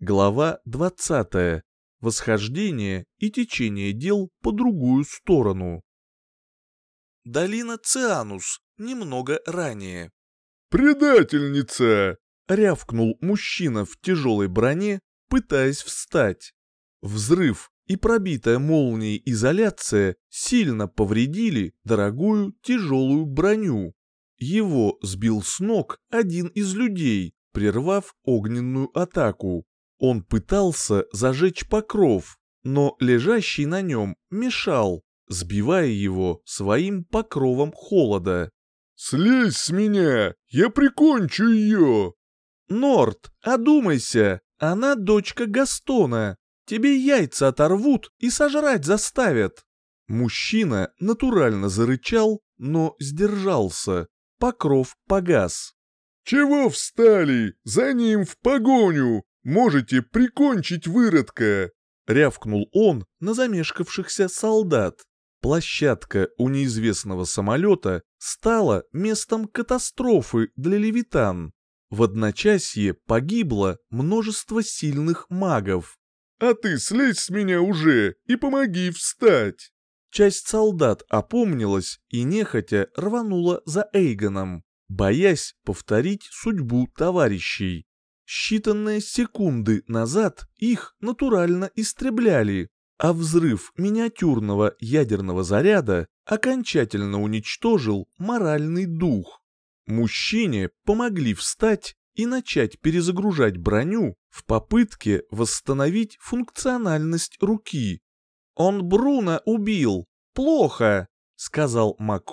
Глава 20. Восхождение и течение дел по другую сторону. Долина Цианус, немного ранее. «Предательница!» — рявкнул мужчина в тяжелой броне, пытаясь встать. Взрыв и пробитая молнией изоляция сильно повредили дорогую тяжелую броню. Его сбил с ног один из людей, прервав огненную атаку. Он пытался зажечь покров, но лежащий на нем мешал, сбивая его своим покровом холода. «Слезь с меня! Я прикончу ее!» «Норт, одумайся! Она дочка Гастона! Тебе яйца оторвут и сожрать заставят!» Мужчина натурально зарычал, но сдержался. Покров погас. «Чего встали? За ним в погоню! Можете прикончить выродка!» — рявкнул он на замешкавшихся солдат. Площадка у неизвестного самолета стала местом катастрофы для левитан. В одночасье погибло множество сильных магов. «А ты слезь с меня уже и помоги встать!» Часть солдат опомнилась и нехотя рванула за Эйгоном, боясь повторить судьбу товарищей. Считанные секунды назад их натурально истребляли, а взрыв миниатюрного ядерного заряда окончательно уничтожил моральный дух. Мужчине помогли встать и начать перезагружать броню в попытке восстановить функциональность руки. «Он Бруно убил! Плохо!» — сказал маг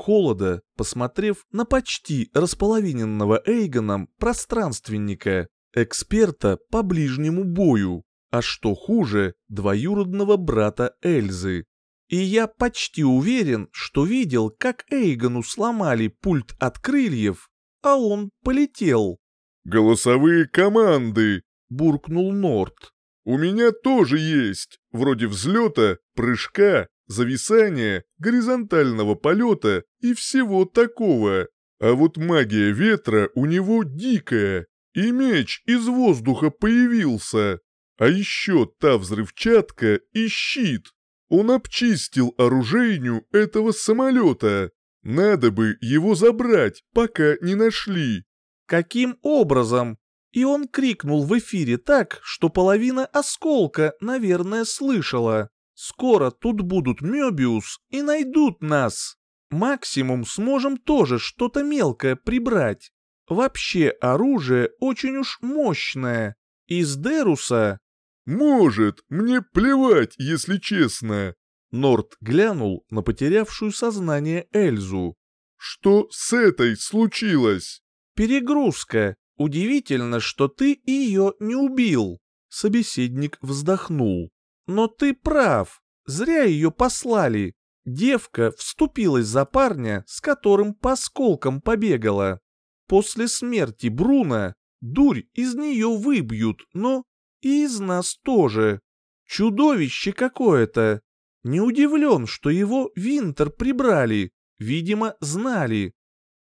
посмотрев на почти располовиненного Эйгоном пространственника эксперта по ближнему бою, а что хуже, двоюродного брата Эльзы. И я почти уверен, что видел, как Эйгону сломали пульт от крыльев, а он полетел. «Голосовые команды!» — буркнул Норт. «У меня тоже есть, вроде взлета, прыжка, зависания, горизонтального полета и всего такого. А вот магия ветра у него дикая, и меч из воздуха появился. А еще та взрывчатка и щит. Он обчистил оружейню этого самолета. Надо бы его забрать, пока не нашли. Каким образом? И он крикнул в эфире так, что половина осколка, наверное, слышала. Скоро тут будут Мёбиус и найдут нас. Максимум сможем тоже что-то мелкое прибрать. Вообще оружие очень уж мощное. Из Деруса... «Может, мне плевать, если честно». Норт глянул на потерявшую сознание Эльзу. «Что с этой случилось?» «Перегрузка. Удивительно, что ты ее не убил». Собеседник вздохнул. «Но ты прав. Зря ее послали. Девка вступилась за парня, с которым по осколкам побегала. После смерти Бруна дурь из нее выбьют, но и из нас тоже. Чудовище какое-то. Не удивлен, что его Винтер прибрали, видимо, знали.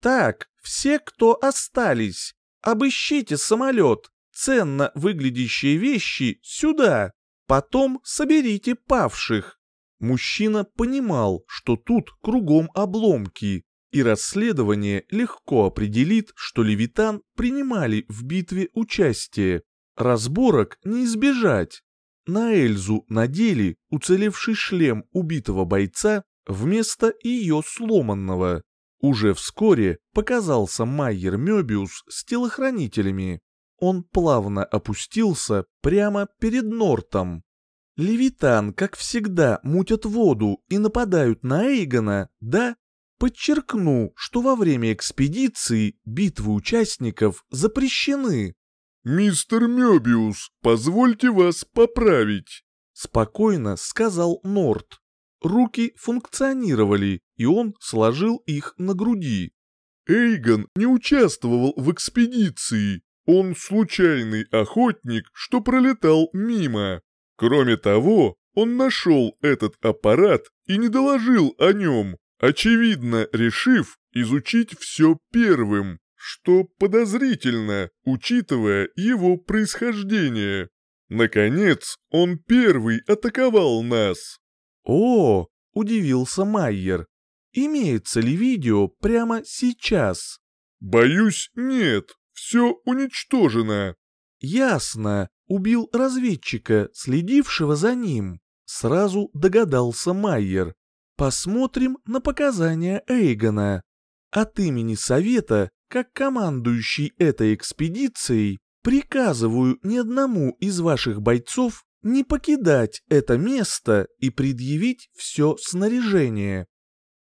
Так, все, кто остались, обыщите самолет, ценно выглядящие вещи сюда, потом соберите павших. Мужчина понимал, что тут кругом обломки, и расследование легко определит, что левитан принимали в битве участие. Разборок не избежать. На Эльзу надели уцелевший шлем убитого бойца вместо ее сломанного. Уже вскоре показался Майер Мёбиус с телохранителями. Он плавно опустился прямо перед Нортом. Левитан, как всегда, мутят воду и нападают на Эйгона, да? Подчеркну, что во время экспедиции битвы участников запрещены. «Мистер Мёбиус, позвольте вас поправить», — спокойно сказал Норт. Руки функционировали, и он сложил их на груди. «Эйгон не участвовал в экспедиции. Он случайный охотник, что пролетал мимо. Кроме того, он нашел этот аппарат и не доложил о нем, очевидно решив изучить все первым, что подозрительно, учитывая его происхождение. Наконец, он первый атаковал нас. О, удивился Майер. Имеется ли видео прямо сейчас? Боюсь, нет. Все уничтожено. Ясно. Убил разведчика, следившего за ним. Сразу догадался Майер. Посмотрим на показания Эйгона. От имени Совета, как командующий этой экспедицией, приказываю ни одному из ваших бойцов не покидать это место и предъявить все снаряжение.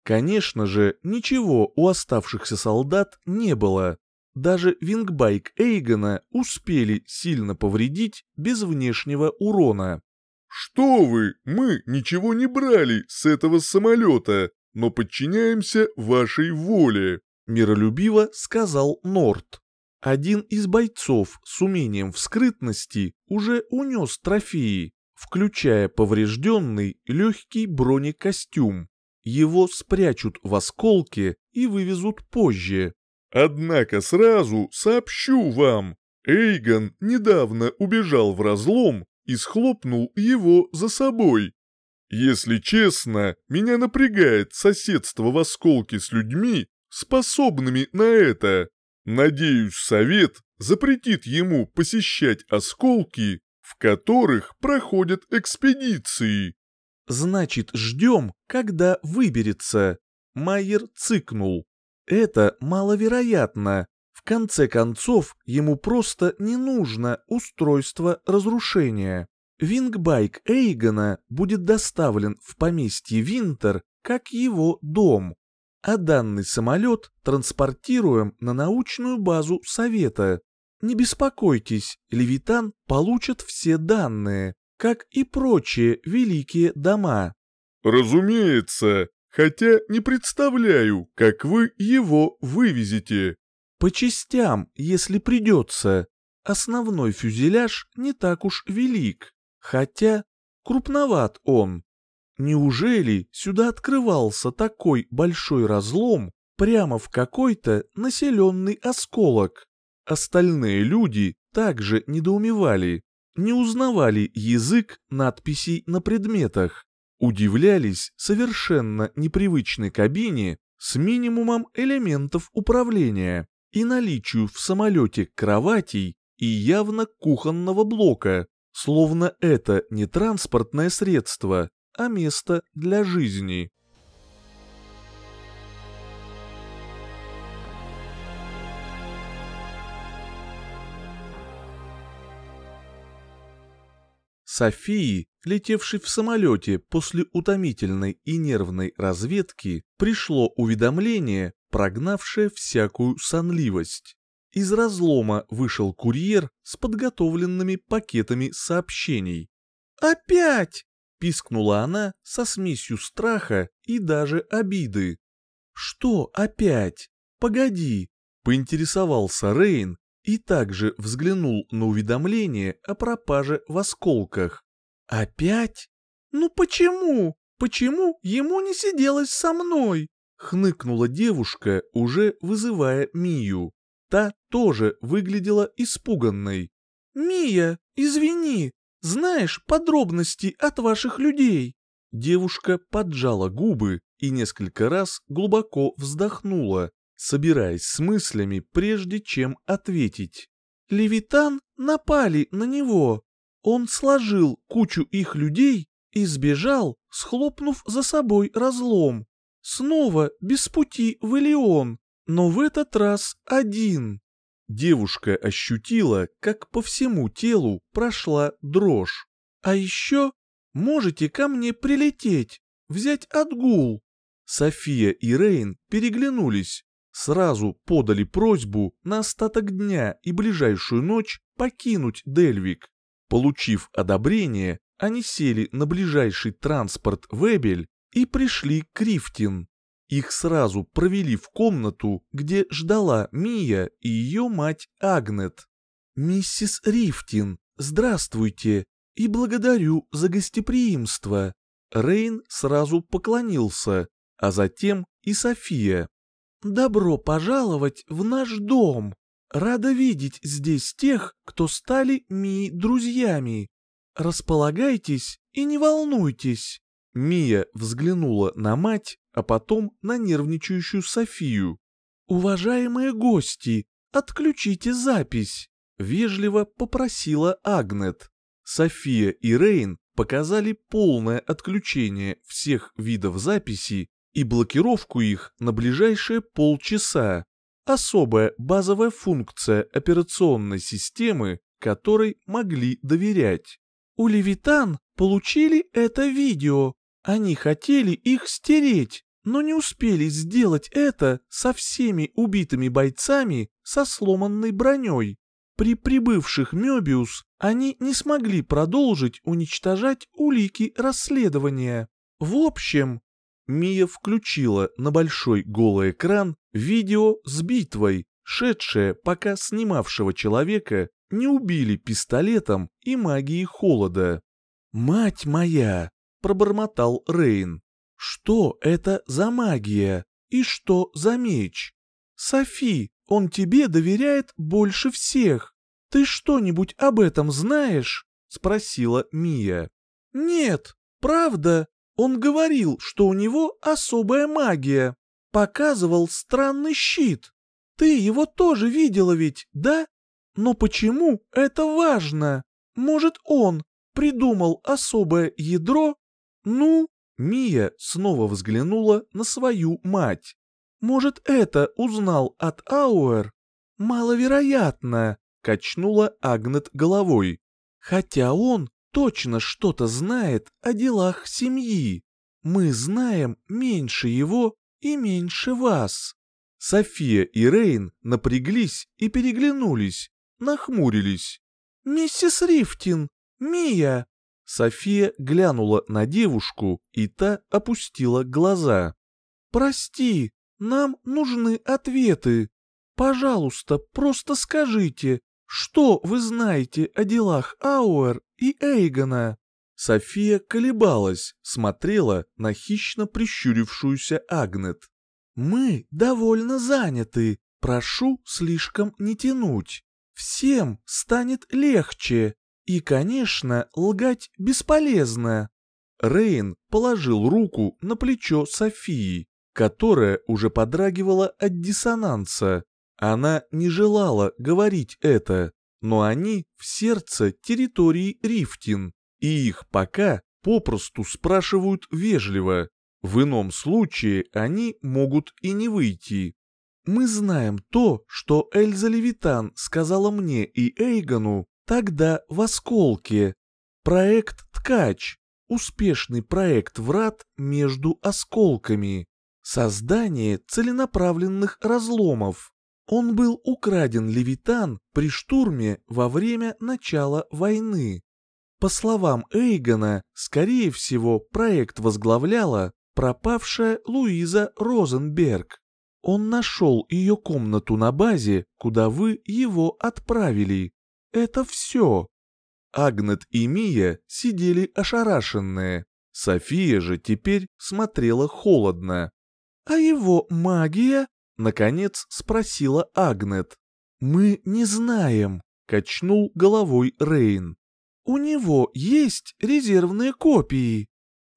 Конечно же, ничего у оставшихся солдат не было. Даже вингбайк Эйгона успели сильно повредить без внешнего урона. «Что вы, мы ничего не брали с этого самолета, но подчиняемся вашей воле», — миролюбиво сказал Норт. Один из бойцов с умением в скрытности уже унес трофеи, включая поврежденный легкий бронекостюм. Его спрячут в осколке и вывезут позже. Однако сразу сообщу вам, Эйгон недавно убежал в разлом и схлопнул его за собой. Если честно, меня напрягает соседство в осколке с людьми, способными на это. Надеюсь, совет запретит ему посещать осколки, в которых проходят экспедиции. Значит, ждем, когда выберется. Майер цыкнул. Это маловероятно. В конце концов, ему просто не нужно устройство разрушения. Вингбайк Эйгона будет доставлен в поместье Винтер как его дом, а данный самолет транспортируем на научную базу Совета. Не беспокойтесь, Левитан получит все данные, как и прочие великие дома. Разумеется, хотя не представляю, как вы его вывезете. По частям, если придется. Основной фюзеляж не так уж велик, хотя крупноват он. Неужели сюда открывался такой большой разлом прямо в какой-то населенный осколок? Остальные люди также недоумевали, не узнавали язык надписей на предметах удивлялись совершенно непривычной кабине с минимумом элементов управления и наличию в самолете кроватей и явно кухонного блока, словно это не транспортное средство, а место для жизни. Софии, летевшей в самолете после утомительной и нервной разведки, пришло уведомление, прогнавшее всякую сонливость. Из разлома вышел курьер с подготовленными пакетами сообщений. «Опять!» — пискнула она со смесью страха и даже обиды. «Что опять? Погоди!» — поинтересовался Рейн, и также взглянул на уведомление о пропаже в осколках. «Опять? Ну почему? Почему ему не сиделось со мной?» Хныкнула девушка, уже вызывая Мию. Та тоже выглядела испуганной. «Мия, извини, знаешь подробности от ваших людей?» Девушка поджала губы и несколько раз глубоко вздохнула, собираясь с мыслями, прежде чем ответить. Левитан напали на него. Он сложил кучу их людей и сбежал, схлопнув за собой разлом. Снова без пути в Элеон, но в этот раз один. Девушка ощутила, как по всему телу прошла дрожь. А еще можете ко мне прилететь, взять отгул. София и Рейн переглянулись, сразу подали просьбу на остаток дня и ближайшую ночь покинуть Дельвик. Получив одобрение, они сели на ближайший транспорт Вебель и пришли к Рифтин. Их сразу провели в комнату, где ждала Мия и ее мать Агнет. «Миссис Рифтин, здравствуйте и благодарю за гостеприимство». Рейн сразу поклонился, а затем и София. «Добро пожаловать в наш дом!» Рада видеть здесь тех, кто стали Мии друзьями. Располагайтесь и не волнуйтесь». Мия взглянула на мать, а потом на нервничающую Софию. «Уважаемые гости, отключите запись», — вежливо попросила Агнет. София и Рейн показали полное отключение всех видов записи и блокировку их на ближайшие полчаса. Особая базовая функция операционной системы, которой могли доверять. У Левитан получили это видео. Они хотели их стереть, но не успели сделать это со всеми убитыми бойцами со сломанной броней. При прибывших Мёбиус они не смогли продолжить уничтожать улики расследования. В общем, Мия включила на большой голый экран видео с битвой, шедшее, пока снимавшего человека не убили пистолетом и магией холода. «Мать моя!» — пробормотал Рейн. «Что это за магия? И что за меч? Софи, он тебе доверяет больше всех. Ты что-нибудь об этом знаешь?» — спросила Мия. «Нет, правда?» Он говорил, что у него особая магия. Показывал странный щит. Ты его тоже видела ведь, да? Но почему это важно? Может, он придумал особое ядро? Ну, Мия снова взглянула на свою мать. Может, это узнал от Ауэр? Маловероятно, качнула Агнет головой. Хотя он точно что-то знает о делах семьи. Мы знаем меньше его и меньше вас». София и Рейн напряглись и переглянулись, нахмурились. «Миссис Рифтин, Мия!» София глянула на девушку, и та опустила глаза. «Прости, нам нужны ответы. Пожалуйста, просто скажите, что вы знаете о делах Ауэр и Эйгона?» София колебалась, смотрела на хищно прищурившуюся Агнет. «Мы довольно заняты, прошу слишком не тянуть. Всем станет легче, и, конечно, лгать бесполезно». Рейн положил руку на плечо Софии, которая уже подрагивала от диссонанса. Она не желала говорить это, но они в сердце территории Рифтин, и их пока попросту спрашивают вежливо. В ином случае они могут и не выйти. Мы знаем то, что Эльза Левитан сказала мне и Эйгону тогда в осколке. Проект «Ткач» — успешный проект врат между осколками. Создание целенаправленных разломов. Он был украден Левитан при штурме во время начала войны. По словам Эйгона, скорее всего, проект возглавляла пропавшая Луиза Розенберг. Он нашел ее комнату на базе, куда вы его отправили. Это все. Агнет и Мия сидели ошарашенные. София же теперь смотрела холодно. «А его магия?» Наконец спросила Агнет. «Мы не знаем», — качнул головой Рейн. «У него есть резервные копии.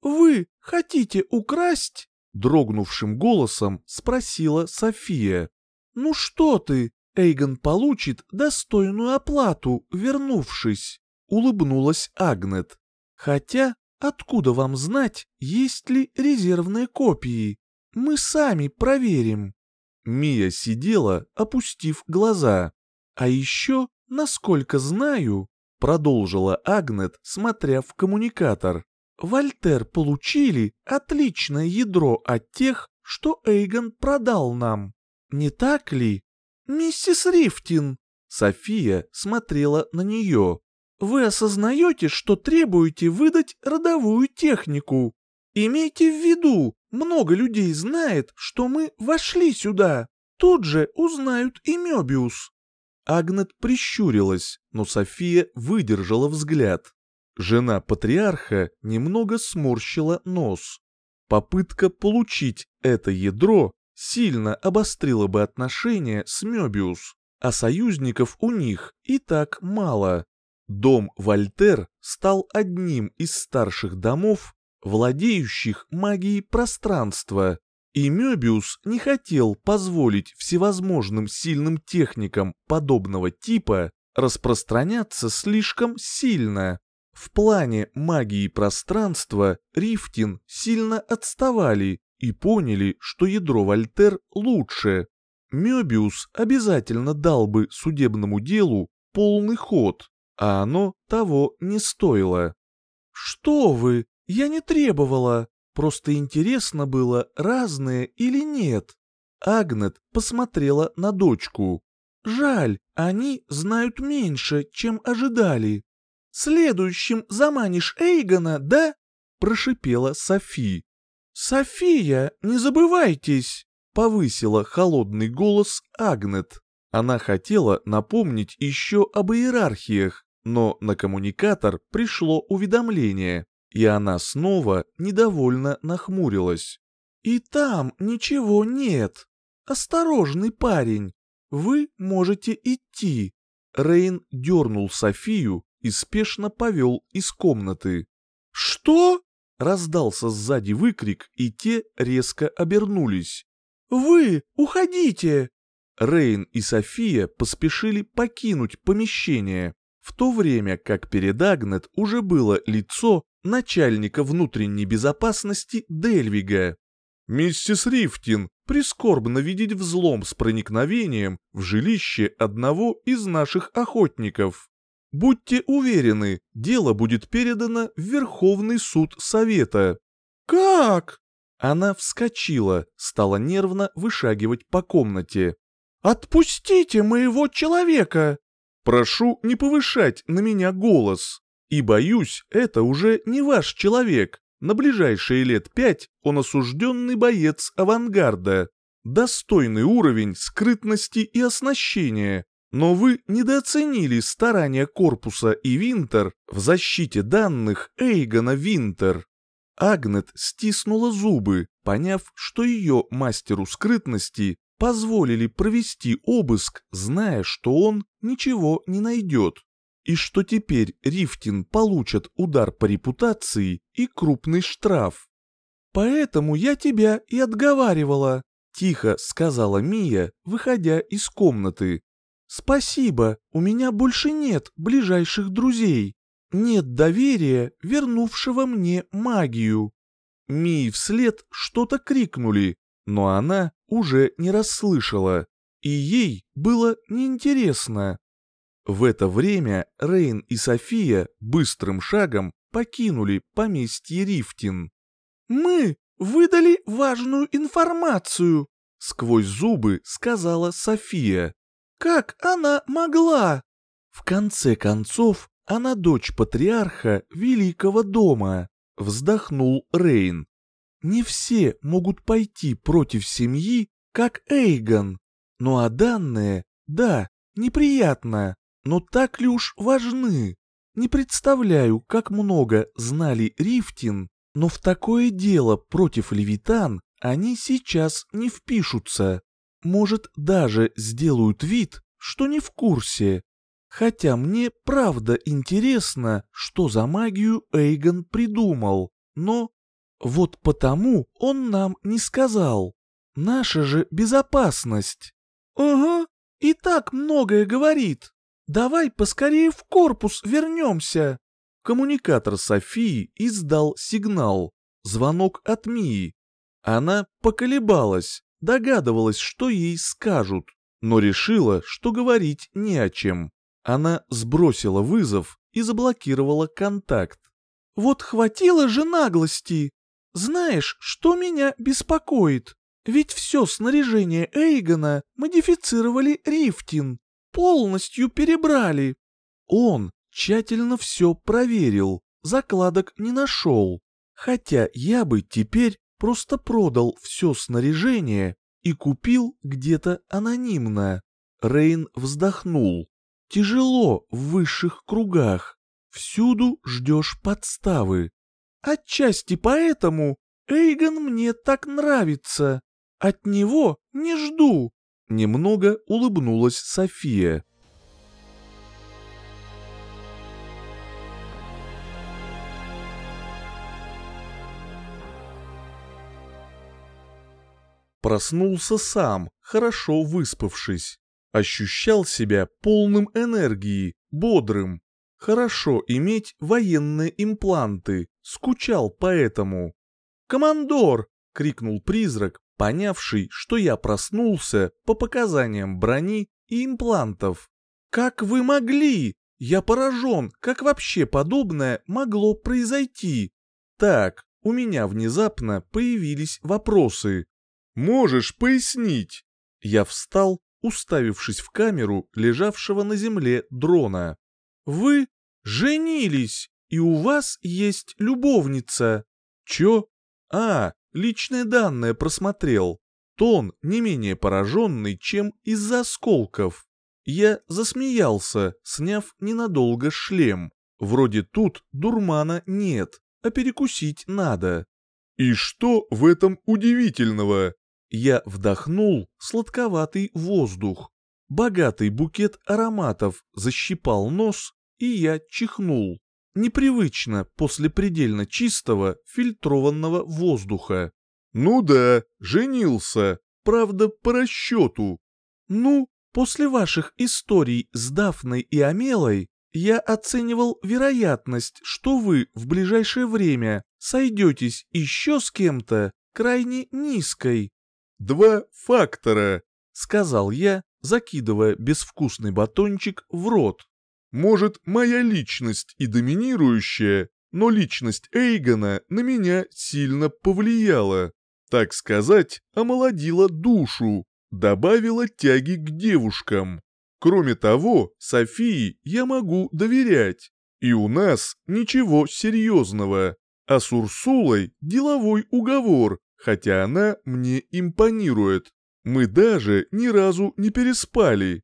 Вы хотите украсть?» Дрогнувшим голосом спросила София. «Ну что ты, Эйгон получит достойную оплату, вернувшись», — улыбнулась Агнет. «Хотя, откуда вам знать, есть ли резервные копии? Мы сами проверим». Мия сидела, опустив глаза. «А еще, насколько знаю», — продолжила Агнет, смотря в коммуникатор, «Вольтер получили отличное ядро от тех, что Эйгон продал нам. Не так ли?» «Миссис Рифтин», — София смотрела на нее, «вы осознаете, что требуете выдать родовую технику? Имейте в виду, много людей знает, что мы вошли сюда. Тут же узнают и Мёбиус». Агнет прищурилась, но София выдержала взгляд. Жена патриарха немного сморщила нос. Попытка получить это ядро сильно обострила бы отношения с Мёбиус. а союзников у них и так мало. Дом Вольтер стал одним из старших домов, владеющих магией пространства, и Мёбиус не хотел позволить всевозможным сильным техникам подобного типа распространяться слишком сильно. В плане магии пространства Рифтин сильно отставали и поняли, что ядро Вольтер лучше. Мёбиус обязательно дал бы судебному делу полный ход, а оно того не стоило. «Что вы? Я не требовала. Просто интересно было, разные или нет». Агнет посмотрела на дочку. «Жаль, они знают меньше, чем ожидали». «Следующим заманишь Эйгона, да?» — прошипела Софи. «София, не забывайтесь!» — повысила холодный голос Агнет. Она хотела напомнить еще об иерархиях, но на коммуникатор пришло уведомление, и она снова недовольно нахмурилась. «И там ничего нет. Осторожный парень. Вы можете идти». Рейн дернул Софию и спешно повел из комнаты. «Что?» — раздался сзади выкрик, и те резко обернулись. «Вы уходите!» Рейн и София поспешили покинуть помещение в то время как перед Агнет уже было лицо начальника внутренней безопасности Дельвига. «Миссис Рифтин, прискорбно видеть взлом с проникновением в жилище одного из наших охотников. Будьте уверены, дело будет передано в Верховный суд Совета». «Как?» Она вскочила, стала нервно вышагивать по комнате. «Отпустите моего человека!» Прошу не повышать на меня голос. И боюсь, это уже не ваш человек. На ближайшие лет пять он осужденный боец авангарда. Достойный уровень скрытности и оснащения. Но вы недооценили старания корпуса и Винтер в защите данных Эйгона Винтер. Агнет стиснула зубы, поняв, что ее мастеру скрытности позволили провести обыск, зная, что он ничего не найдет, и что теперь Рифтин получат удар по репутации и крупный штраф. «Поэтому я тебя и отговаривала», — тихо сказала Мия, выходя из комнаты. «Спасибо, у меня больше нет ближайших друзей. Нет доверия, вернувшего мне магию». Мии вслед что-то крикнули, но она уже не расслышала, и ей было неинтересно. В это время Рейн и София быстрым шагом покинули поместье Рифтин. «Мы выдали важную информацию», — сквозь зубы сказала София. «Как она могла?» В конце концов, она дочь патриарха Великого дома, вздохнул Рейн. Не все могут пойти против семьи, как Эйгон. Ну а данные, да, неприятно, но так ли уж важны? Не представляю, как много знали Рифтин, но в такое дело против Левитан они сейчас не впишутся. Может, даже сделают вид, что не в курсе. Хотя мне правда интересно, что за магию Эйгон придумал, но вот потому он нам не сказал. Наша же безопасность. Ага, и так многое говорит. Давай поскорее в корпус вернемся. Коммуникатор Софии издал сигнал. Звонок от Мии. Она поколебалась, догадывалась, что ей скажут, но решила, что говорить не о чем. Она сбросила вызов и заблокировала контакт. «Вот хватило же наглости!» Знаешь, что меня беспокоит? Ведь все снаряжение Эйгона модифицировали Рифтин, полностью перебрали. Он тщательно все проверил, закладок не нашел. Хотя я бы теперь просто продал все снаряжение и купил где-то анонимно. Рейн вздохнул. Тяжело в высших кругах. Всюду ждешь подставы. Отчасти поэтому Эйгон мне так нравится. От него не жду. Немного улыбнулась София. Проснулся сам, хорошо выспавшись. Ощущал себя полным энергии, бодрым. Хорошо иметь военные импланты, скучал поэтому. «Командор!» — крикнул призрак, понявший, что я проснулся по показаниям брони и имплантов. «Как вы могли? Я поражен, как вообще подобное могло произойти?» Так, у меня внезапно появились вопросы. «Можешь пояснить?» Я встал, уставившись в камеру лежавшего на земле дрона. «Вы женились, и у вас есть любовница». «Чё? А, личные данные просмотрел. Тон не менее пораженный, чем из-за осколков. Я засмеялся, сняв ненадолго шлем. Вроде тут дурмана нет, а перекусить надо. «И что в этом удивительного?» Я вдохнул сладковатый воздух. Богатый букет ароматов защипал нос, и я чихнул. Непривычно после предельно чистого фильтрованного воздуха. «Ну да, женился, правда, по расчету». «Ну, после ваших историй с Дафной и Амелой я оценивал вероятность, что вы в ближайшее время сойдетесь еще с кем-то крайне низкой два фактора», — сказал я, закидывая безвкусный батончик в рот. «Может, моя личность и доминирующая, но личность Эйгона на меня сильно повлияла. Так сказать, омолодила душу, добавила тяги к девушкам. Кроме того, Софии я могу доверять. И у нас ничего серьезного. А с Урсулой деловой уговор, хотя она мне импонирует. Мы даже ни разу не переспали.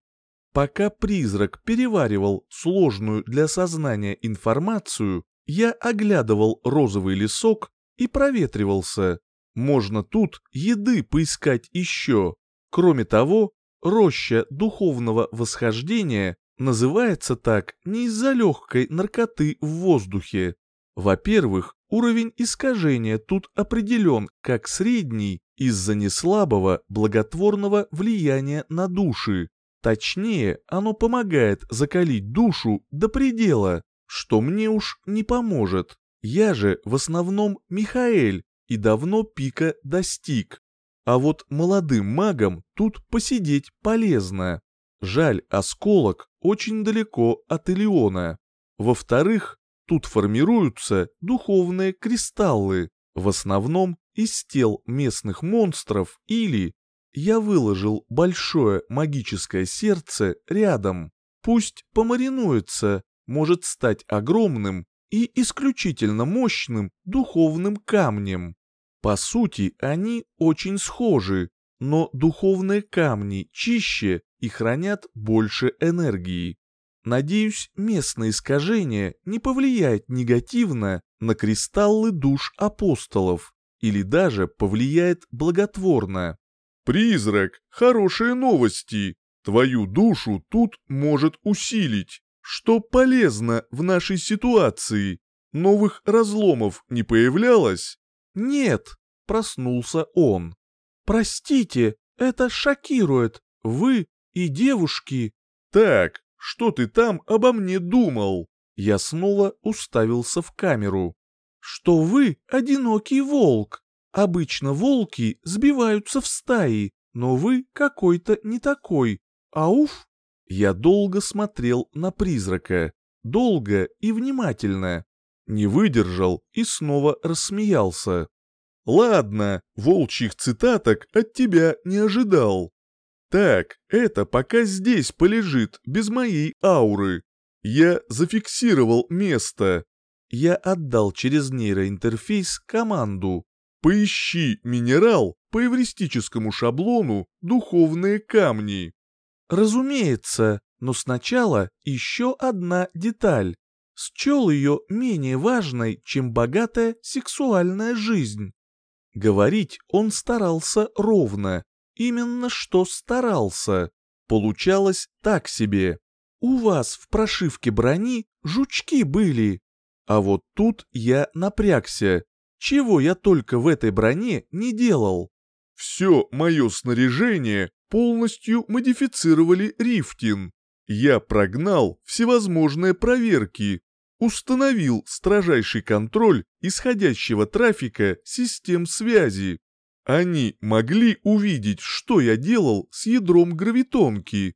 Пока призрак переваривал сложную для сознания информацию, я оглядывал розовый лесок и проветривался. Можно тут еды поискать еще. Кроме того, роща духовного восхождения называется так не из-за легкой наркоты в воздухе. Во-первых, уровень искажения тут определен как средний из-за неслабого благотворного влияния на души. Точнее, оно помогает закалить душу до предела, что мне уж не поможет. Я же в основном Михаэль и давно пика достиг. А вот молодым магам тут посидеть полезно. Жаль, осколок очень далеко от Илиона. Во-вторых, Тут формируются духовные кристаллы, в основном из тел местных монстров или я выложил большое магическое сердце рядом. Пусть помаринуется, может стать огромным и исключительно мощным духовным камнем. По сути, они очень схожи, но духовные камни чище и хранят больше энергии. Надеюсь, местное искажение не повлияет негативно на кристаллы душ апостолов или даже повлияет благотворно. «Призрак, хорошие новости! Твою душу тут может усилить, что полезно в нашей ситуации. Новых разломов не появлялось?» «Нет», — проснулся он. «Простите, это шокирует. Вы и девушки...» «Так, что ты там обо мне думал?» Я снова уставился в камеру. «Что вы одинокий волк. Обычно волки сбиваются в стаи, но вы какой-то не такой. Ауф!» Я долго смотрел на призрака. Долго и внимательно. Не выдержал и снова рассмеялся. «Ладно, волчьих цитаток от тебя не ожидал. Так, это пока здесь полежит, без моей ауры. Я зафиксировал место. Я отдал через нейроинтерфейс команду. Поищи минерал по эвристическому шаблону духовные камни. Разумеется, но сначала еще одна деталь. Счел ее менее важной, чем богатая сексуальная жизнь. Говорить он старался ровно, именно что старался. Получалось так себе. У вас в прошивке брони жучки были. А вот тут я напрягся. Чего я только в этой броне не делал. Все мое снаряжение полностью модифицировали Рифтин. Я прогнал всевозможные проверки, установил строжайший контроль исходящего трафика систем связи. Они могли увидеть, что я делал с ядром гравитонки.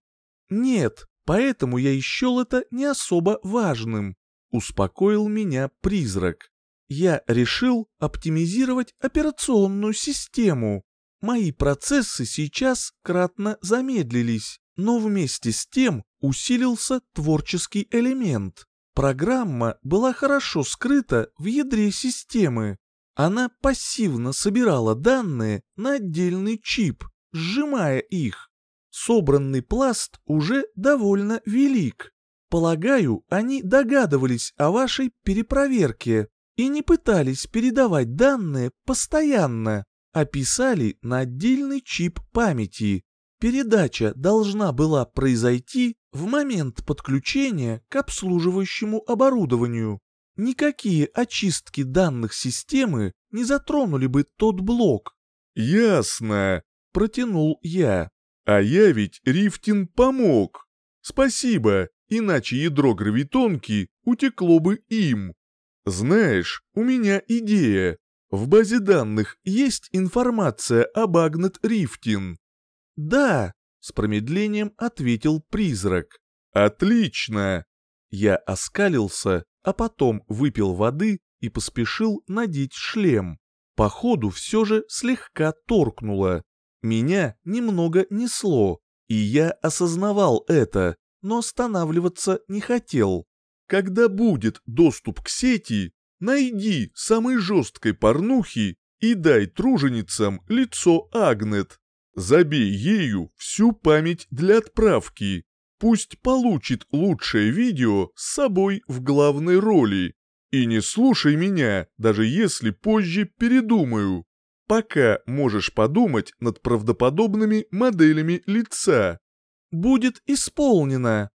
Нет, поэтому я ищел это не особо важным, успокоил меня призрак. Я решил оптимизировать операционную систему. Мои процессы сейчас кратно замедлились, но вместе с тем усилился творческий элемент. Программа была хорошо скрыта в ядре системы. Она пассивно собирала данные на отдельный чип, сжимая их. Собранный пласт уже довольно велик. Полагаю, они догадывались о вашей перепроверке и не пытались передавать данные постоянно, а писали на отдельный чип памяти. Передача должна была произойти в момент подключения к обслуживающему оборудованию. Никакие очистки данных системы не затронули бы тот блок. «Ясно», — протянул я. «А я ведь Рифтин помог. Спасибо, иначе ядро гравитонки утекло бы им. Знаешь, у меня идея. В базе данных есть информация об Агнет Рифтин. «Да», — с промедлением ответил призрак. «Отлично!» Я оскалился, а потом выпил воды и поспешил надеть шлем. Походу все же слегка торкнуло. Меня немного несло, и я осознавал это, но останавливаться не хотел. Когда будет доступ к сети, найди самой жесткой порнухи и дай труженицам лицо Агнет. Забей ею всю память для отправки. Пусть получит лучшее видео с собой в главной роли. И не слушай меня, даже если позже передумаю. Пока можешь подумать над правдоподобными моделями лица. Будет исполнено.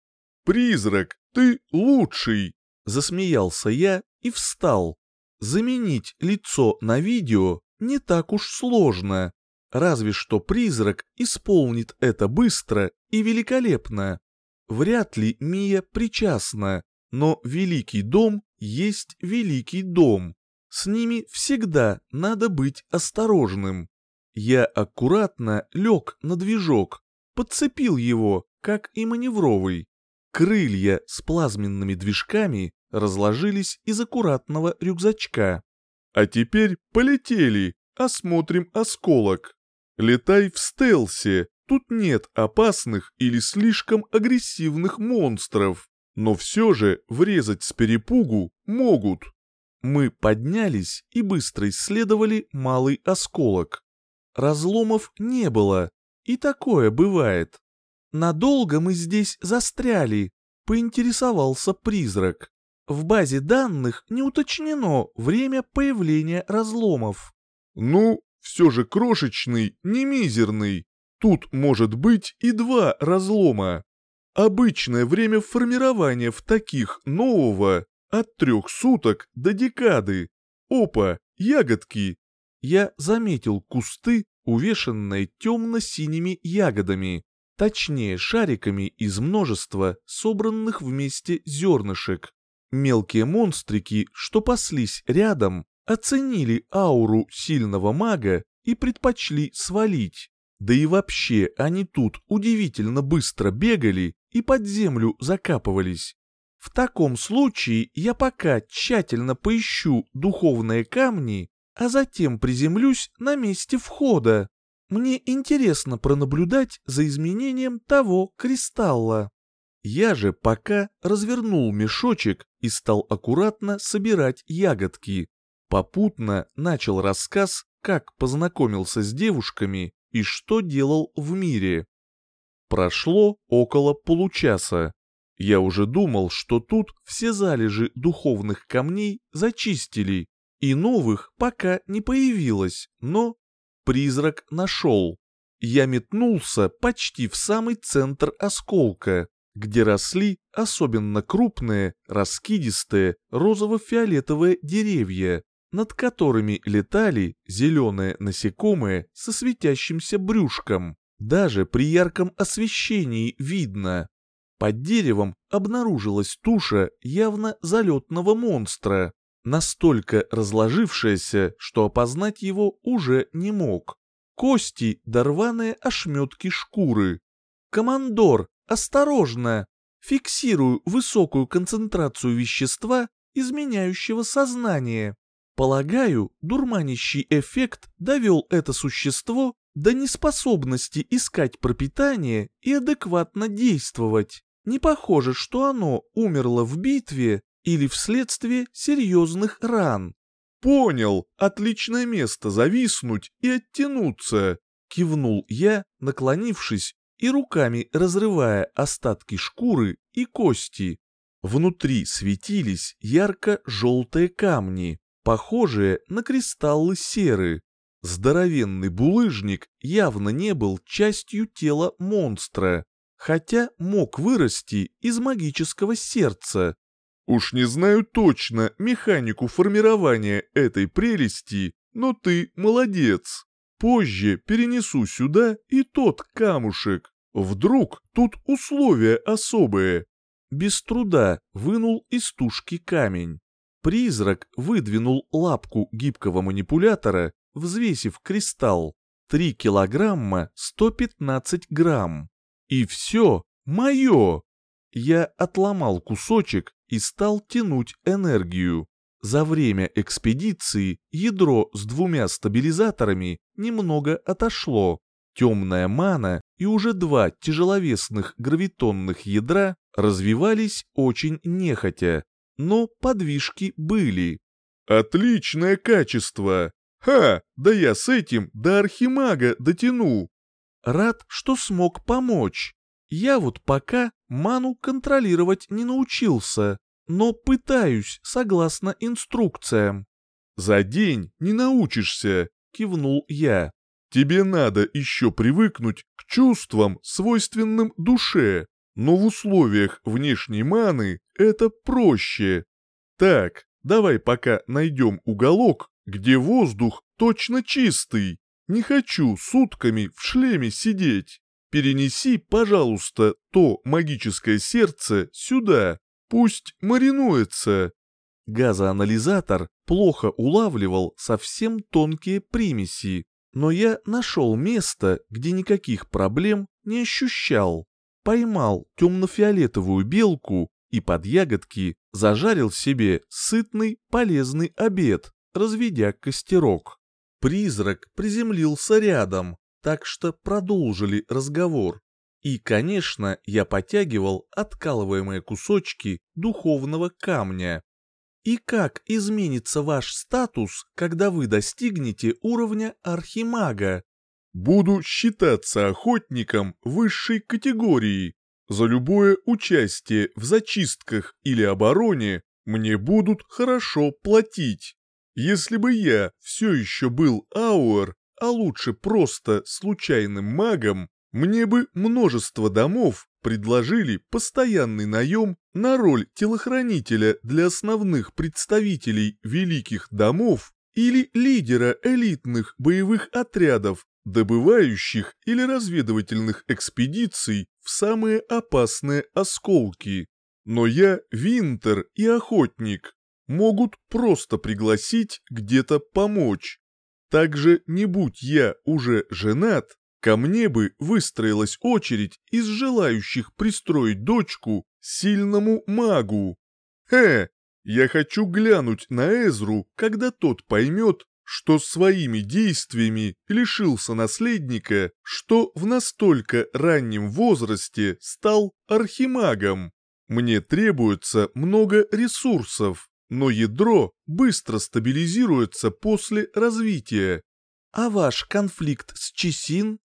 Призрак, ты лучший. Засмеялся я и встал. Заменить лицо на видео не так уж сложно. Разве что призрак исполнит это быстро и великолепно. Вряд ли Мия причастна, но Великий дом есть Великий дом. С ними всегда надо быть осторожным. Я аккуратно лег на движок, подцепил его, как и маневровый. Крылья с плазменными движками разложились из аккуратного рюкзачка. А теперь полетели, осмотрим осколок. Летай в стелсе, тут нет опасных или слишком агрессивных монстров, но все же врезать с перепугу могут. Мы поднялись и быстро исследовали малый осколок. Разломов не было, и такое бывает. Надолго мы здесь застряли, поинтересовался призрак. В базе данных не уточнено время появления разломов. Ну, все же крошечный, не мизерный. Тут может быть и два разлома. Обычное время формирования в таких нового от трех суток до декады. Опа, ягодки. Я заметил кусты, увешанные темно-синими ягодами, точнее шариками из множества собранных вместе зернышек. Мелкие монстрики, что паслись рядом, оценили ауру сильного мага и предпочли свалить. Да и вообще они тут удивительно быстро бегали и под землю закапывались. В таком случае я пока тщательно поищу духовные камни, а затем приземлюсь на месте входа. Мне интересно пронаблюдать за изменением того кристалла. Я же пока развернул мешочек и стал аккуратно собирать ягодки. Попутно начал рассказ, как познакомился с девушками и что делал в мире. Прошло около получаса. Я уже думал, что тут все залежи духовных камней зачистили, и новых пока не появилось, но призрак нашел. Я метнулся почти в самый центр осколка, где росли особенно крупные, раскидистые, розово-фиолетовые деревья, над которыми летали зеленые насекомые со светящимся брюшком. Даже при ярком освещении видно. Под деревом обнаружилась туша явно залетного монстра, настолько разложившаяся, что опознать его уже не мог. Кости, дорваные ошметки шкуры. «Командор, осторожно! Фиксирую высокую концентрацию вещества, изменяющего сознание. Полагаю, дурманящий эффект довел это существо до неспособности искать пропитание и адекватно действовать. Не похоже, что оно умерло в битве или вследствие серьезных ран. «Понял, отличное место зависнуть и оттянуться», — кивнул я, наклонившись и руками разрывая остатки шкуры и кости. Внутри светились ярко-желтые камни, похожие на кристаллы серы. Здоровенный булыжник явно не был частью тела монстра, хотя мог вырасти из магического сердца. Уж не знаю точно механику формирования этой прелести, но ты молодец. Позже перенесу сюда и тот камушек. Вдруг тут условия особые. Без труда вынул из тушки камень. Призрак выдвинул лапку гибкого манипулятора, взвесив кристалл. 3 килограмма 115 грамм. И все мое. Я отломал кусочек и стал тянуть энергию. За время экспедиции ядро с двумя стабилизаторами немного отошло. Темная мана и уже два тяжеловесных гравитонных ядра развивались очень нехотя, но подвижки были. «Отличное качество! Ха, да я с этим до архимага дотяну!» «Рад, что смог помочь. Я вот пока ману контролировать не научился, но пытаюсь согласно инструкциям». «За день не научишься», — кивнул я. «Тебе надо еще привыкнуть к чувствам, свойственным душе, но в условиях внешней маны это проще. Так, давай пока найдем уголок, где воздух точно чистый. Не хочу сутками в шлеме сидеть. Перенеси, пожалуйста, то магическое сердце сюда. Пусть маринуется. Газоанализатор плохо улавливал совсем тонкие примеси, но я нашел место, где никаких проблем не ощущал. Поймал темно-фиолетовую белку и под ягодки зажарил себе сытный полезный обед, разведя костерок. Призрак приземлился рядом, так что продолжили разговор. И, конечно, я потягивал откалываемые кусочки духовного камня. И как изменится ваш статус, когда вы достигнете уровня архимага? Буду считаться охотником высшей категории. За любое участие в зачистках или обороне мне будут хорошо платить. Если бы я все еще был ауэр, а лучше просто случайным магом, мне бы множество домов предложили постоянный наем на роль телохранителя для основных представителей великих домов или лидера элитных боевых отрядов, добывающих или разведывательных экспедиций в самые опасные осколки. Но я Винтер и Охотник. Могут просто пригласить где-то помочь. Также не будь я уже женат, ко мне бы выстроилась очередь из желающих пристроить дочку сильному магу. Хе, я хочу глянуть на Эзру, когда тот поймет, что своими действиями лишился наследника, что в настолько раннем возрасте стал архимагом. Мне требуется много ресурсов, но ядро быстро стабилизируется после развития. А ваш конфликт с Чесин?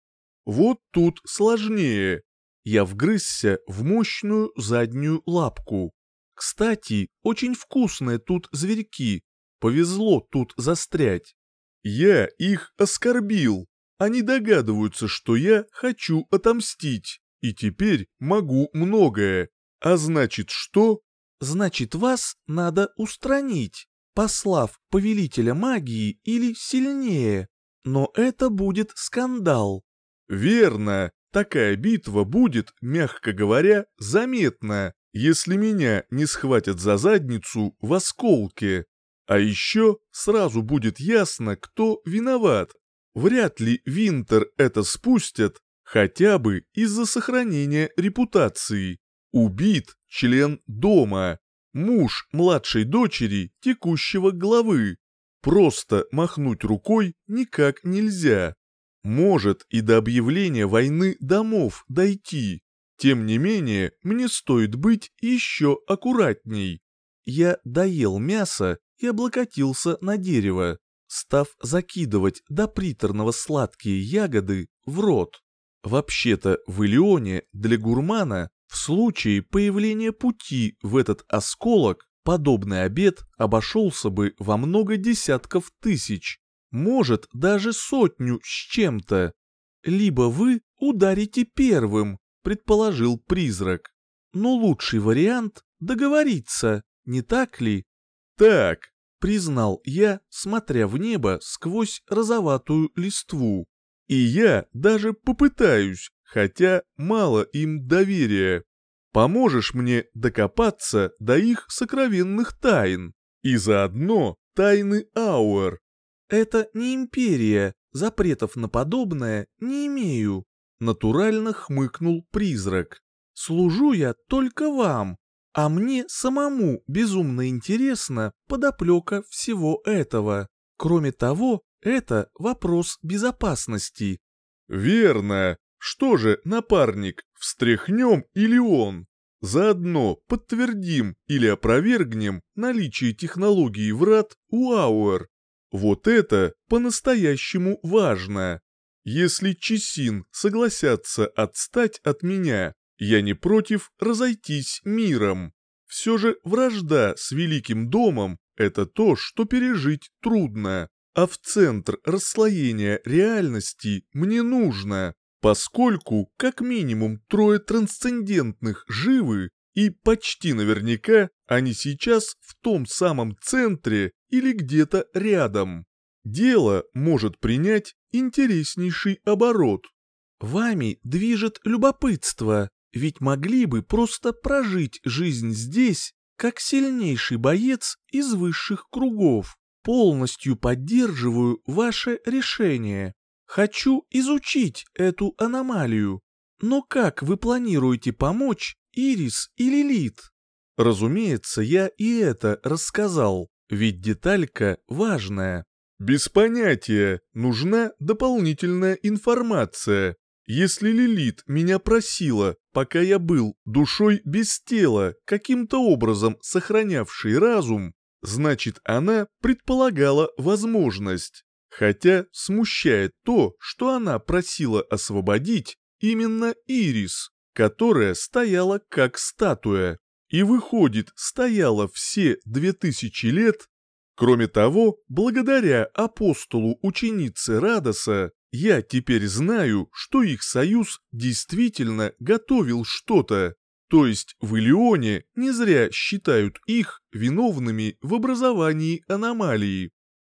Вот тут сложнее. Я вгрызся в мощную заднюю лапку. Кстати, очень вкусные тут зверьки. Повезло тут застрять. Я их оскорбил. Они догадываются, что я хочу отомстить, и теперь могу многое. А значит что? Значит, вас надо устранить, послав повелителя магии или сильнее. Но это будет скандал. Верно, такая битва будет, мягко говоря, заметна, если меня не схватят за задницу в осколке. А еще сразу будет ясно, кто виноват. Вряд ли Винтер это спустят, хотя бы из-за сохранения репутации. Убит член дома, муж младшей дочери текущего главы. Просто махнуть рукой никак нельзя. Может и до объявления войны домов дойти. Тем не менее, мне стоит быть еще аккуратней. Я доел мясо и облокотился на дерево, став закидывать до приторного сладкие ягоды в рот. Вообще-то в Илионе для гурмана в случае появления пути в этот осколок подобный обед обошелся бы во много десятков тысяч, может даже сотню с чем-то. Либо вы ударите первым, предположил призрак. Но лучший вариант — договориться, не так ли? Так, признал я, смотря в небо сквозь розоватую листву. И я даже попытаюсь, хотя мало им доверия. Поможешь мне докопаться до их сокровенных тайн и заодно тайны Ауэр. Это не империя, запретов на подобное не имею. Натурально хмыкнул призрак. Служу я только вам, а мне самому безумно интересно подоплека всего этого. Кроме того, это вопрос безопасности. Верно. Что же, напарник, встряхнем или он? Заодно подтвердим или опровергнем наличие технологии врат у Ауэр. Вот это по-настоящему важно. Если Чесин согласятся отстать от меня, я не против разойтись миром. Все же вражда с Великим Домом – это то, что пережить трудно, а в центр расслоения реальности мне нужно, поскольку как минимум трое трансцендентных живы, и почти наверняка они сейчас в том самом центре или где-то рядом. Дело может принять интереснейший оборот. Вами движет любопытство, ведь могли бы просто прожить жизнь здесь, как сильнейший боец из высших кругов. Полностью поддерживаю ваше решение. Хочу изучить эту аномалию. Но как вы планируете помочь Ирис и Лилит? Разумеется, я и это рассказал, ведь деталька важная. Без понятия, нужна дополнительная информация. Если Лилит меня просила, пока я был душой без тела, каким-то образом сохранявший разум, значит она предполагала возможность. Хотя смущает то, что она просила освободить именно Ирис, которая стояла как статуя. И выходит, стояла все две тысячи лет. Кроме того, благодаря апостолу ученицы Радоса, я теперь знаю, что их союз действительно готовил что-то. То есть в Илионе не зря считают их виновными в образовании аномалии.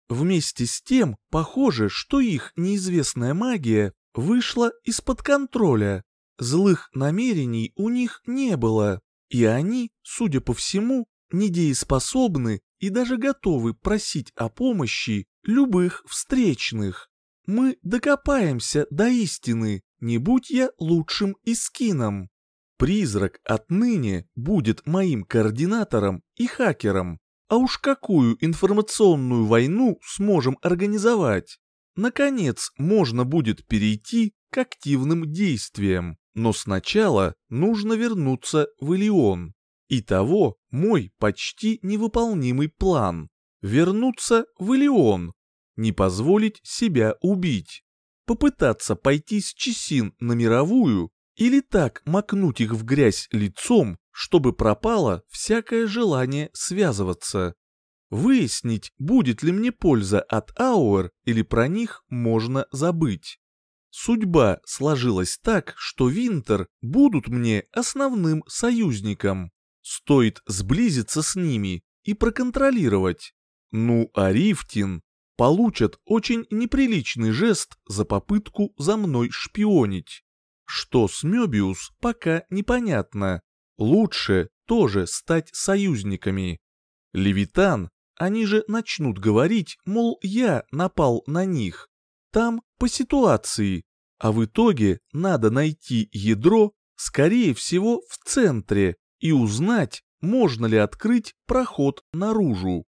Вместе с тем, похоже, что их неизвестная магия вышла из-под контроля. Злых намерений у них не было, и они, судя по всему, недееспособны и даже готовы просить о помощи любых встречных мы докопаемся до истины, не будь я лучшим искином. Призрак отныне будет моим координатором и хакером. А уж какую информационную войну сможем организовать? Наконец, можно будет перейти к активным действиям, но сначала нужно вернуться в Илион. Итого мой почти невыполнимый план. Вернуться в Илион, не позволить себя убить, попытаться пойти с Чесин на мировую или так макнуть их в грязь лицом, чтобы пропало всякое желание связываться. Выяснить, будет ли мне польза от Ауэр или про них можно забыть. Судьба сложилась так, что Винтер будут мне основным союзником. Стоит сблизиться с ними и проконтролировать. Ну а Рифтин получат очень неприличный жест за попытку за мной шпионить. Что с Мёбиус пока непонятно. Лучше тоже стать союзниками. Левитан, они же начнут говорить, мол, я напал на них. Там по ситуации. А в итоге надо найти ядро, скорее всего, в центре, и узнать, можно ли открыть проход наружу.